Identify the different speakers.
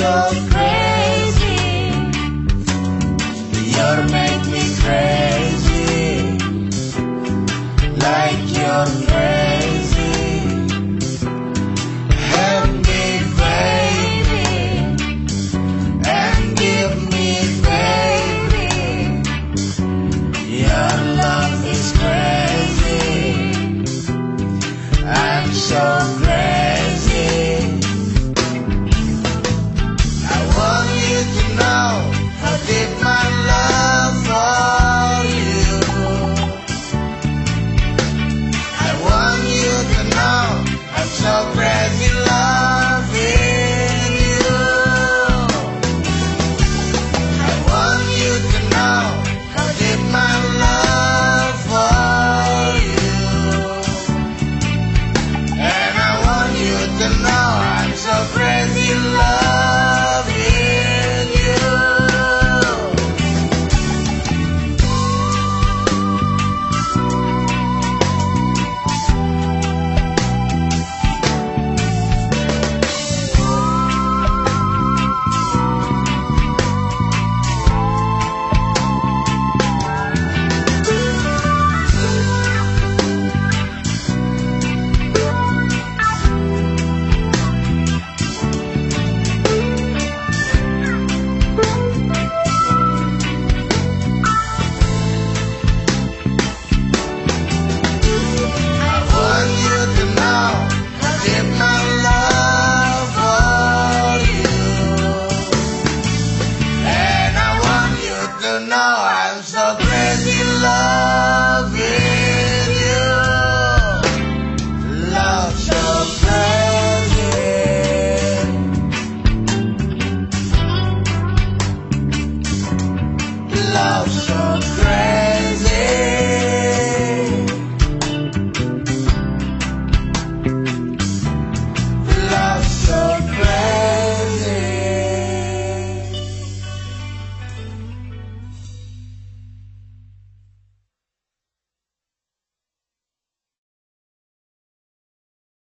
Speaker 1: of for you. I'm so crazy love.